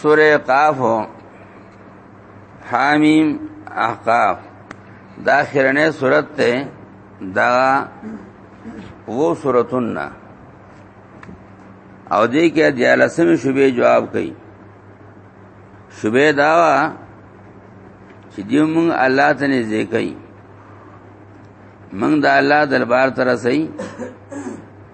سوره قاف حامیم احقاف دا اخرنه صورت ته دا وو صورتون نه او دې کې د لسم شوبې جواب کړي شوبې دا وا چې دې مونږ الله ته نه ځې کوي مونږ د الله دربار ته رسي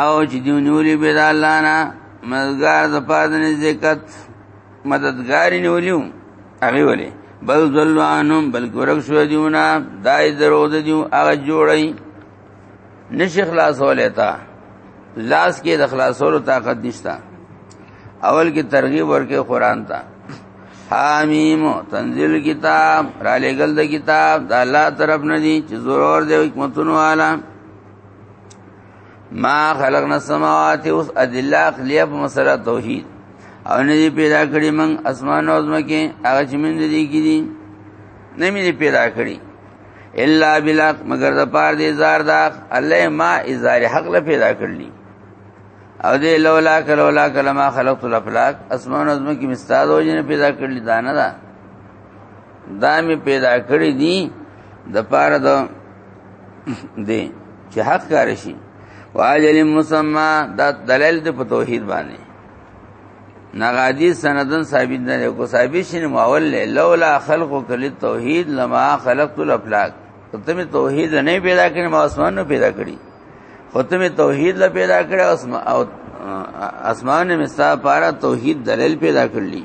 او چې دی نیولې به د الله نه مددگار د پاره نه ذکر مددگار نیولیو هغه ولې بل ذل انهم بل ګورک شو دیونه دای درو د دیو هغه جوړی نشي خلاصول تا لاس کې د خلاصولو طاقت نشتا اول کې ترغیب ورکې قران ته حامیم تنزیل کتاب را لګل د کتاب د الله طرف نه دي چې زور دی حکمتونو والا ما خلقنا السماوات اوس ادله عقلیه په مسله توحید او نه دی پیدا کړی من اسمان او زمکه هغه چې من دي کړي نه مې پیدا کړی الا بلاق مگر د پار دې زار دا الله ما ازار حق له پیدا کړلی او دې لولا ک لولا کلمہ خلقت الافلاق اسمان او زمکه مستاد او جن پیدا کړلی دانه دا دا می پیدا کړی دی د پاره د دی چې حق کار شي واجل مسما دا دلیل د په توحید باندې نغادی سندن ثابت نه دی کو ثابت شنه ماول لولا خلق کل توحید لما خلقت الافلاک ته می توحید نه پیدا کړی ما اسمان نه پیدا کړی خو ته می توحید لا پیدا کړی او اسمان می ستا پارا توحید دلیل پیدا کړلی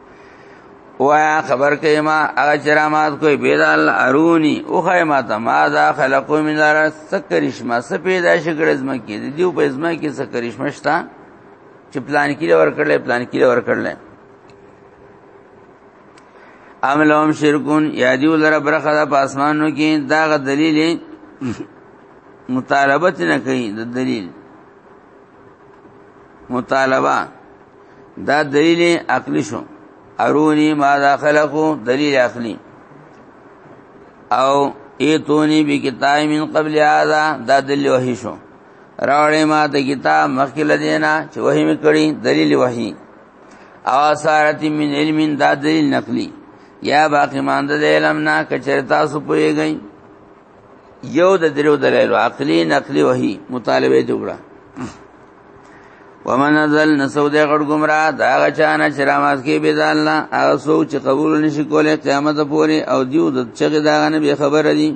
وایا خبر کې ما هغه چرامات کوئی بيدال اروني او خیمه ته ما ذا خلقو من دار سکرشما سپیدا شکر زما کې دي دیو په زما کې سکرشما شتا چې پلان کې ور کړل پلان کې ور کړل عملهم شرکون یادی ولر برخه د پاسمانو کې دا غ دلیل مطالبه نه کوي د دلیل مطالبه دا دلیل عقلی شو ارونی ما دا خلقو دلیل عقلی او ایتونی بی کتاب من قبل هذا دا دلیل وحی شو راوړې ما ته کتاب مخکې لدینا چې وحی می کړی دلیل وحی او اثارت من علم دا دلیل نقلی یا باقی ماند د علم نه کچرتا سو پویږي یو د دریو دلایل عقلی نقلی وحی مطالبه دی وکړه ومن ذل نسود غړ گمراه دا غچانه چې راماز کې به ځان نه هغه څوک چې قبول نشي کولای قیامت پورې او دیو د چغې دا نه به خبر دي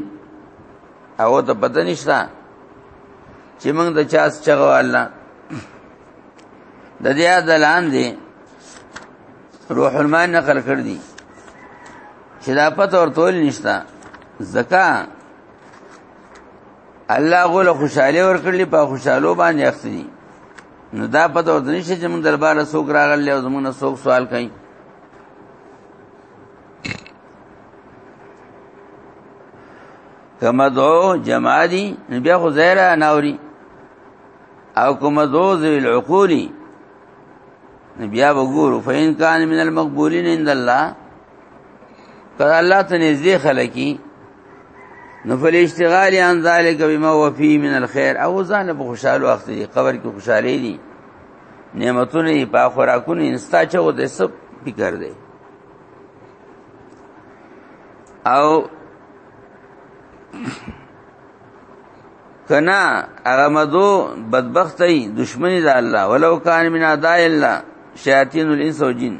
او ته پته نشتا چې موږ د چا چغو الله د دې دلان دي روح المان نقل کړ دي خلافت اور تول نشتا زکا الله غول خوشاله ور کړلی په خوشالو باندې اخلي نو دا پته ورته نشي چې موږ دربار سوق راغلی او زمونږ سوق سوال کوي کما دو جماع دی بیا خو زیره ناوری او کما دو ذوی العقولی بیا وګورو فین کان من المقبولین عند الله کله الله ته نږدې خلکی نو فل اشتغال عن ذلك بما وفي من الخير او ځان په خوشاله وخت دی قبر کې خوشاله دي نعمتونه په خوراکونه انستا چغو د سب فکر دی او کنا هغه مدو بدبخت ای دشمنی د الله ولو کان من اعداء الله شیاطین الانس والجن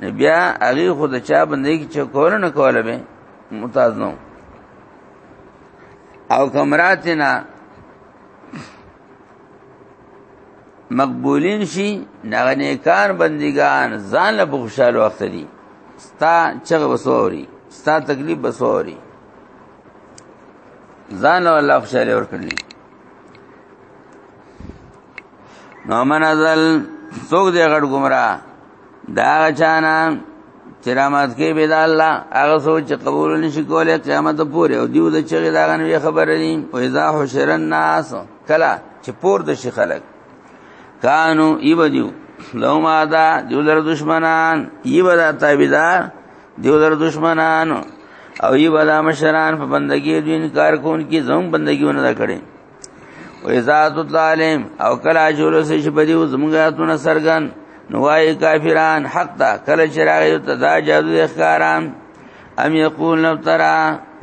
نه بیا هغه خو د چا باندې چې کول نه کول به متاز نو او کمراتنا مقبولین شي نغه نیکان بندگان ځان له خوشاله وخت دي ستا چغه وسوري ستا تکلیف وسوري ځان له الله خوشاله ورکړي نو من ازل څوک دی غړ گمراه دا چانا چې رحمت کې به دا الله هغه سوچ چې قبول نشي کولای قیامت پورې او دیو د چغې دا غنوي خبره دي او اذا حشر الناس کلا چې پور د شي خلک کانو ایو دیو لو ما دا دیو در دشمنان ایو دا تابعدار دیو در دشمنان او ایو دا مشران په بندګي دین کار کون کی زوم بندګیونه دا کړي و اذا تطالم او کلا جلوس شي په دې زمګاتونه سرګن نوای کافران حق دا کله چراغ یو تدا جادو اخکاران ام یقول نو ترا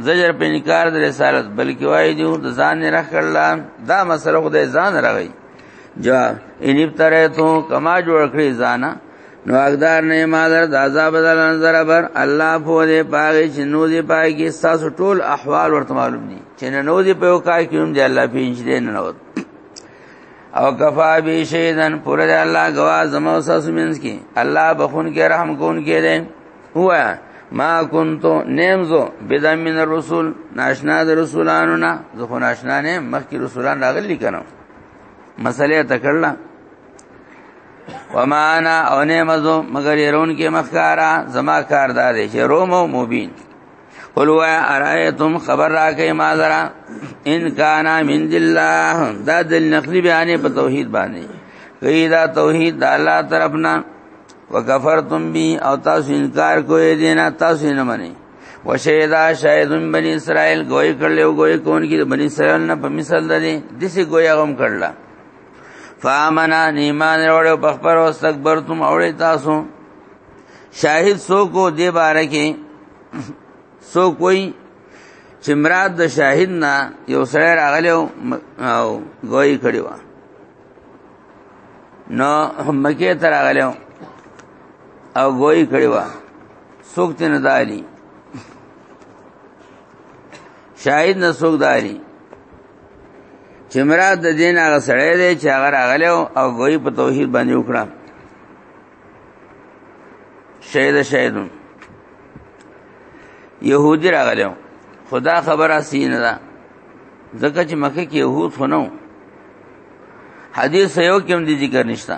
زجر په انکار د رسالت بلکې وای دی د ځان نه رخړل دا مسله خدای ځان راغی جواب ان ابتریتو کما جوړ کړی ځانا نو اقدار نه ما در د عذاب در نظر بر الله په دې پاګې چې نو دې پای کې تاسو ټول احوال ورته معلوم دي چې نو دې په وکای کې هم دې الله پینځ دې نه نوت او کفا بی شیدن پورا دې الله گواز زمو تاسو مینس کې الله بخون کې رحم کون کې دې هوا ما کنتو نیمزو بدم من الرسول ناشنا د رسولانو نه زه خو ناشنا نه مخکې رسولان راغلي کنه مسلې ته کړل وما انا او نه مزو مگر يرون کې مخکارا زما کاردار دي چې روم او مبين قل وا ارایتم خبر راکې ما ذرا ان کان من الله دا دل نقلی بیانې په توحید باندې کوي دا توحید د الله طرفنا وکفرتم بی او تاسو انکار کوئ دینه تاسو نه منئ وشهدا شاهدون بنی اسرائیل گوی کړل او گوی کون کی بنی اسرائیل نه په مثال لري دسی گوی هغه کړل فامنا نیمان وروړو په خبر او استکبرتم اورې تاسو شاهد سو کو دی باره کې سو کوئی چې مراد د شاهد نه یو سره راغلی او گوی کړی و نو مکه تر راغلی او گوی کړی و سوک ته نه دالی شاهد نه سوک دالی چې مراد د دین هغه سړی دی چې هغه راغلی او وی په توحید باندې وکړه شهید شهیدون يهودي راغلی خدا خبره سینه ده ځکه چې مکه کې يهود خنو حدیث یو کې هم دي ذکر نشته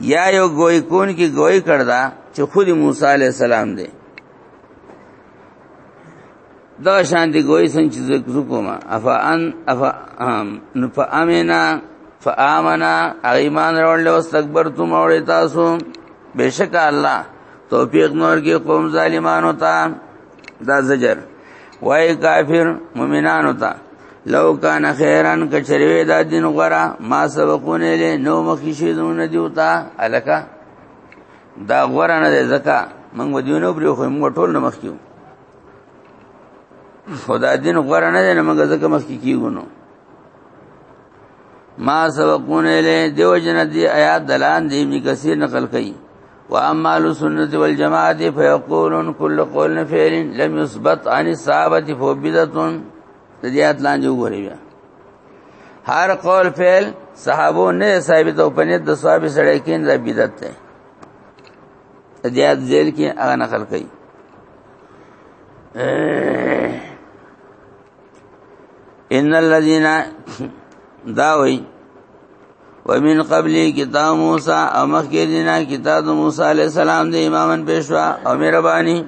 یا یو گوی کون کی گوی کردا چې خود موسی علی السلام دی دا شان دی گوی څنګه چې زکوما افا ان افا ام نو فامنا فامنا ایمان راول او استکبر تم اور تاسو بشک الله توفیق نور کې قوم ظالمانو ته دا زجر وای کافر مؤمنانو ته لو کان خیرن کچریوی دا دین غره ما سبقونه له نو مخی شي زمون دیوتا الکا دا غره نه زکا موږ ودیونو پر خو موږ ټول نه مخ کیو خدا دین غره نه نه موږ زکه مخ کیو نو ما سبقونه له دیو جن دی آیات دلان دی می کثیر نقل کړي واما السنه والجماعه فيقولون كل قول فعل لم يثبت عن الصحابه فبدعه د دې اتلان جو غوري بیا هر قول فعل صحابو نه ثابت او پنه د صحابه سره کې نه بدعت ده د دې ځل کې هغه نقل کوي ان الذين داوي ومن قبل کتاب موسی او مخکې دینا کتاب موسی علی السلام د امامن پیشوا او مهرباني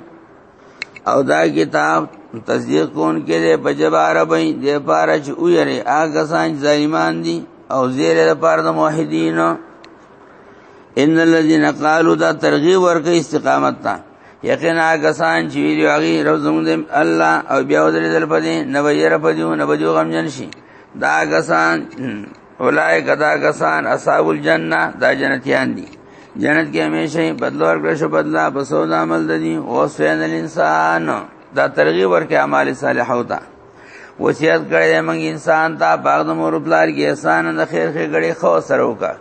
او دا کتاب تصدیق کون کې دې بجبار به دې پاره چې ویری هغه سان ظالمان دي او زیر د پاره د موحدینو ان الذين قالوا دا ترغیب ورکه استقامت ته یقینا کسان چې ویلي هغه روز زموږ د الله او بیا ودرې دل پدې نه ویې را پدې نه وجو غم جن شي دا کسان اولای کدا کسان اصحاب الجنه دا جنتیان دي جنت کې همیشه بدل ورکړ شو بدلا په سود عمل دي او سین الانسان دا ترغیب ورکې اعمال صالحه وتا وصیت کړی موږ انسان ته باغ د مور پلار کې احسان د خیر خې غړي خو سره وکړه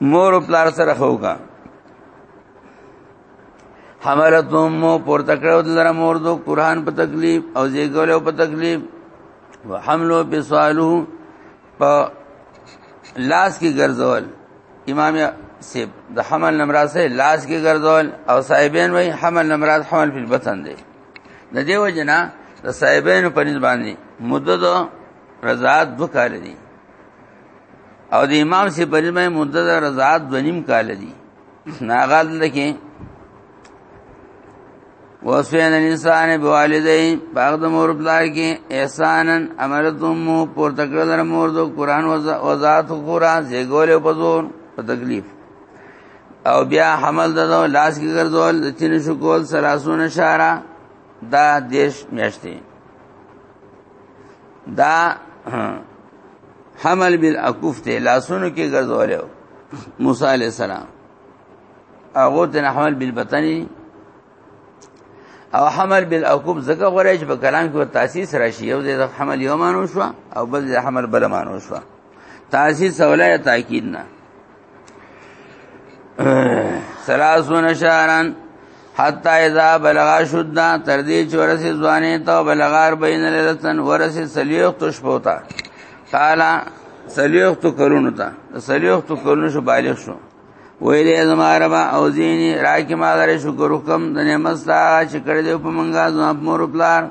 مور او پلار سره خوګه حملت مو پور تکړه دلر مور دو قران په تکلیف او زیګول په تکلیف وحملو بسوالو په لاس کې ګرځول امام سیب د حمل نمراز سے لاس کې ګرځول او صاحبین وای حمل نمراز حمل په بطن دی د دیو جنا د صاحبین په نسبت باندې مدد رضاعت وکړي او د امام سی په لمه مدته د رضاعت د نیم کال دی ناغال لکه وسوین الانسان بوالدی باغ د مور بلار کې احسانن امرتم مو پر تکړه در مور دو قران وزات قران زګول په زور په تکلیف او بیا حمل ددو لاس کې ګرځول د چین شکول سلاسون شارا دا دیش میاشتې دا حمل بالاکف ته لاسونو کې ګرځول موسی علی السلام هغه ته حمل بالبطنی او حمل بالاکف زکه غوړی چې په کلام کې تاسیس راشي یو د حمل یو مانو شو او بل د حمل بل مانو شو تاسیس اولای تاکید نه سلاسون شهرن حتا اذا بلغ شدنا تر دې چې ورسې ځوانې ته بلغار بین لرتن ورسې سلیوخ تش پوتا قالا سلیوخ تو کرونو تا سلیوخ تو کرونو شو بالغ شو ویلې زما رب او زینی راکې ما غره شکر وکم د نعمت ستا چې کړې دې په منګا زما مور پلار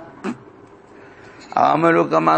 عملو کما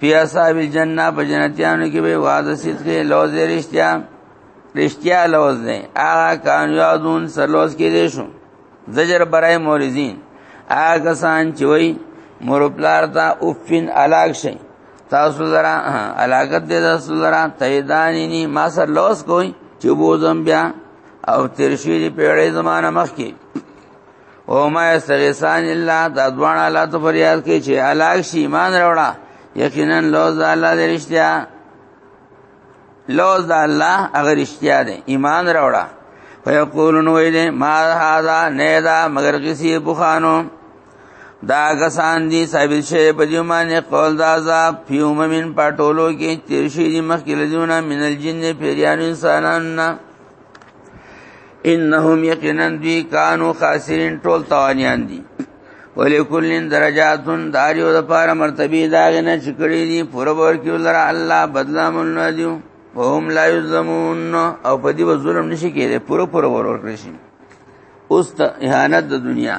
پیا صاحب جنہ په جنتیانو کې به وعد صدق لوز رښتیا رښتیا لوز نه هغه کان یادون سلوز کې دي شو زجر برای مورزین هغه سان چې وای مور پلار تا اوفین علاق شي تاسو زرا علاقت دې تاسو زرا تیدانینی ما سر لوز کوی چې بوزم بیا او ترشی دی پیړې زمانہ مخ کې او ما استغیثان الا دا دوان الله ته فریاد کوي چې علاق شي ایمان راوړه یقینا لوز د الله د رښتیا لوز د الله هغه رښتیا دی ایمان راوړه فیقولون ویلی ما هذا نیدا مگر کسی بخانو دا کسان دی ثابت شی په دې باندې قول دا عذاب فیو ممن پټولو کې تیر شي دي مخکې لدیونه من الجن پیریان انسانان انهم یقینا دی کانو خاسرین ټول توانیان دي ولکلن درجاتن داریو د پاره مرتبه داغه نه چکړی دي پوره ور کیو لره الله بدلا مون نه دیو وهم لا یظلمون او په دې ظلم نشي کېږي پوره پوره ور ور کړی شي اوس ته اهانت د دنیا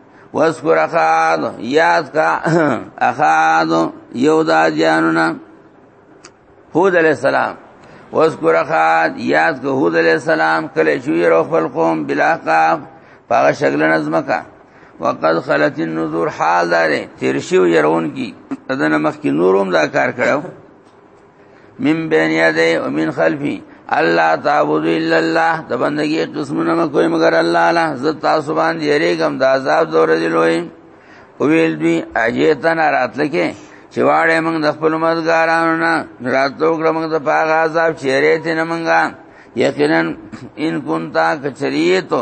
واذکر اخاد یاد کا اخاد یو دا جانونا هود علیہ السلام واذکر اخاد یاد کا هود علیہ السلام کله شوی رو خپل قوم بلا قاف پاغه شکل نظم کا وقد خلت النذور حال داره تیر شو يرون کی اذن مخ کی نوروم دا کار کړو من بین یدی او من خلفی الله تعبد الا الله د بندگی قسمونه مکوې مگر الله لا زه تاسو باندې یریګم د عذاب دور دی لوی او ویل دی اجیتن راتل کې چې واړې موږ د خپل مدګارانو نه راتلو کړم د پاغه عذاب چیرې ته نه مونږه یقینا ان کونتا کچریتو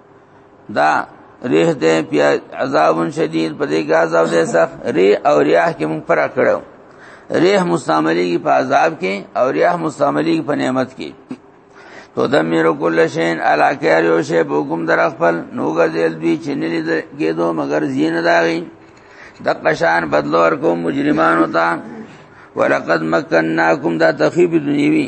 دا ریح دې بیا عذاب شدید په دې کې عذاب دې سخت ری او ریاح کې موږ پر کړو ریح مستعملی کی په عذاب کې او ریاح مستعملی کی په نعمت کې تو دمیر کل شین علاکه ریو شی بوکم در خپل نو غزل دوی چنلی کېدو مگر زین داغي د قشان بدلو ورکو مجرمانو ته ولقد مکنناکم دا تخیب دنیوی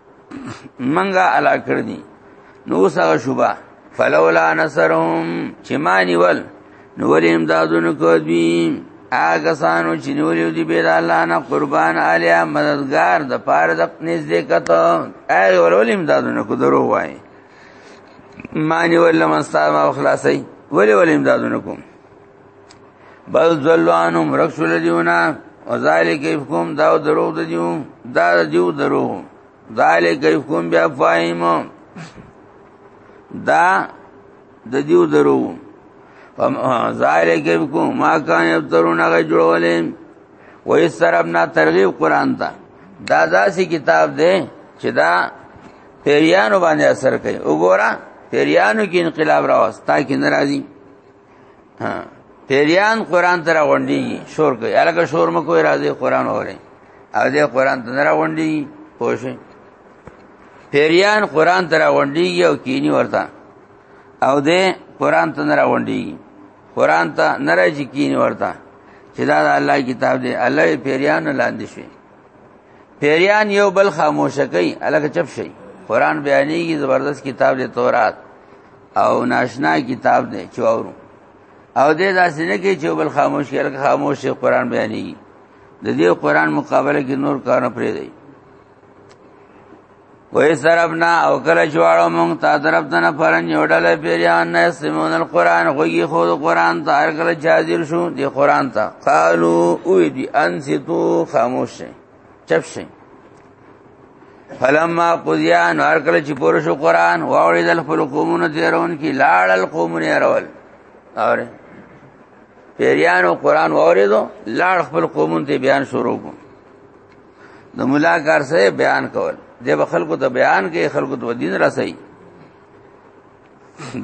منګه علا کړ دي نو سغه شوبا فلولا نصرهم چې ما نیول نو ولې امدادونه کو دي هغه سانو چې نیولې دي به الله نه قربان الیا مددگار د پاره د نږدې کته هغه ولې امدادونه کو درو وای ما نیول لمن استعما خلاصي ولې ولې امدادونه کوم بل ذلوانو مرکسل دیونا وذالک افکم دا درو د دیو دا دیو درو ذالک افکم بیا فایم دا د دیو درو ذالک افکم ما کان یفترون غی جوړولې و اس طرف نه ترغیب قران ته دا داسې کتاب دی چې دا پیریانو باندې اثر کوي وګوره پیریانو کې انقلاب راوست تا کې ناراضي ها پیریان قران تر غونډي شور کوي الګه شور مکو راځي قران اوري او دې قران ته نه غونډي پوښي پیریان قران تر غونډي او کینی ورته او دې قران ته نه غونډي قران ته نه راځي کینی ورته چې دا الله کتاب دی الله پیریان لاندې شي پیریان یو بل خاموش کوي الګه چپ شي قران بیانېږي زبردست کتاب دی تورات او ناشنا کتاب دی چې اورو او دې داسې نه کې چې بل خاموش کړه خاموش قرآن بیانېږي د دې قرآن مقابله کې نور کار نه پرې دی وې سربنا او کله جوړو مونږ تا طرف ته نه پرن یو ډله پیریان نه سمون القرآن خوږي خو قرآن ته هر کله حاضر شو دی قرآن ته قالو او دی انسیتو خاموش شئ چپ شي فلما قضیان هر کله چې پوره شو قران واوړې د خپل قومونو تیرون کې لاړل قومونه راول اوره پیریانو قران واورې دو لاړ خپل قومون ته بیان شروع کو د مولا کار سره بیان کول د خلکو ته بیان کې خلکو ته دین رسي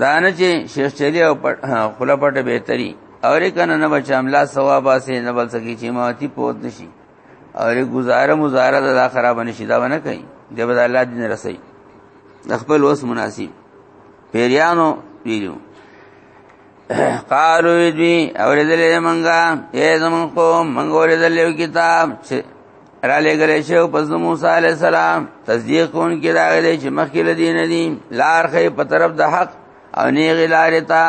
دانه چې شیخ چلی او خلا پټه بهتري اورې کنه نه بچ املا ثواب اسه نه بل سکی چې ماتي پوت نشي او ری گزاره مزاره دا خراب نشي دا ونه کوي دی به الله دین رسي خپل وس مناسب پیریانو ویلو قالو دوی اوریدلې منګه اے زمون قوم منګه اوریدلې کتاب چې را لګل شو پس موسی علی السلام تصدیق کون کې راغلي چې مخکې لدین دي لار خې په طرف د حق او نه غلارې تا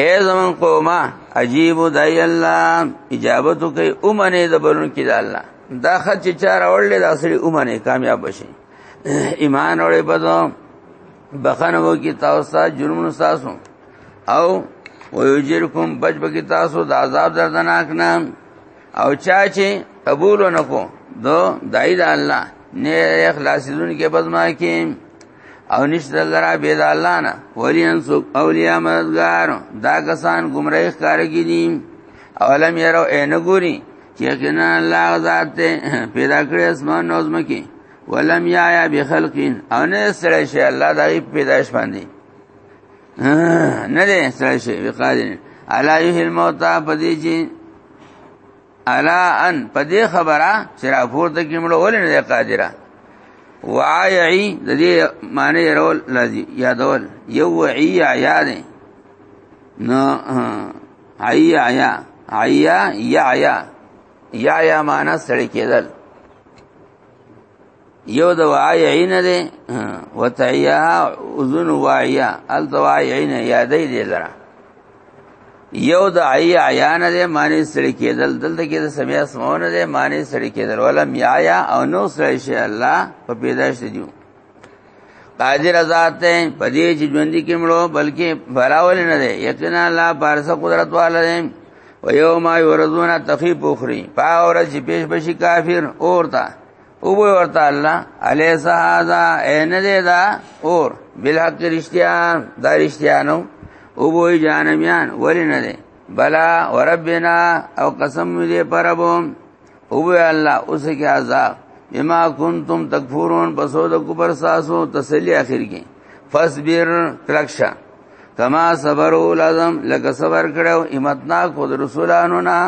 اے زمون قومه عجیب دای الله اجابت کوي اومنه د بلون کې د الله دا خط چې چار اورل د اصلي اومنه کامیاب شي ایمان اورې بدو بخنه وو کې تاسو ته جرم تاسو او ويجرکم بچ بکی تاسو د عذاب دردناک نه او چا چې قبول نکو دو دای د الله نه اخلاص دن کې بزما کې او نشته لرا بيد الله نه ولی انسو اولیاء مددگار دا کسان گمراهی ښکار کی دي اولم يرو ان ګوري چې کنا الله ذات ته پیدا کړی اسمان نوزم کی ولم یا یا بخلقین او نه سره شي الله دا پیدائش باندې نه دې سره شي وقادین الا یه الموت پدې چې الا ان په دې خبره چې راپورته کې مړ ولې نه قادره وعی د دې معنی رول لذي یادول یو وعی یا نه نو عی یا عی یا یا یا معنا سړی کېدل یو د وای عین ده وتعیا اذن واعیا ال د وای عین یادې دې لره یو د عی عیان ده معنی سړی کېدل دلته کې د سمیا سمونه ده معنی سړی کېدل ولم یا او نو سړی شي الله په پیدائش دیو قادر ذات ته پدې چې ژوند کې مړو بلکې فراول نه دی یقینا الله پارس قدرت والا دی و یوم یورزون تخیب اخری پا اور چې پیش بشي کافر اورتا او به ورته الله الیس هذا ان دې دا اور بالحق رشتیا دا رشتیا نو او به جانمیان ولې نه دی بلا وربنا او قسم دې پربم او الله اوس کې عذاب بما کنتم تکفرون بسو د کوبر ساسو تسلی اخر کې فصبر ترکشا کما صبر لازم لکه صبر کړو همتنا کو د رسولانو نه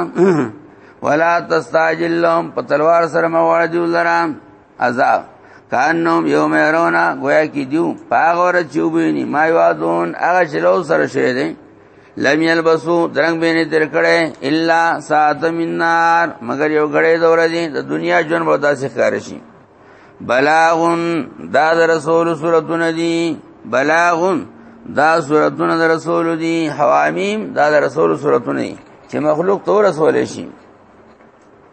ولا تستعجل لهم په تلوار سره مواجه لرام عذاب کانهم یوم یرونا گویا کی دیو پاغور چوبینی ما یوادون هغه چلو سره شه دی لم یلبسو درنګ بینه تر کړه الا ساعت من نار مگر یو غړې دور دی د دنیا جون به داسې ښکار شي بلاغون دا د رسول سورتونه دي بلاغون دا سورتونه د رسول دي حوامیم دا د رسول سورتونه دي چې مخلوق تو رسول شي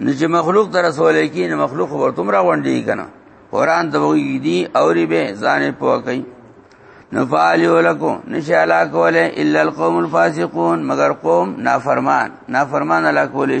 نو چې مخلوق در رسول کی نو مخلوق ورته را وندي کنه قران ته وی دی اوري به ځان په کوي نو فعلوا لكم نشا لا کوله الا القوم الفاسقون مگر قوم نافرمان نافرمان لا کوله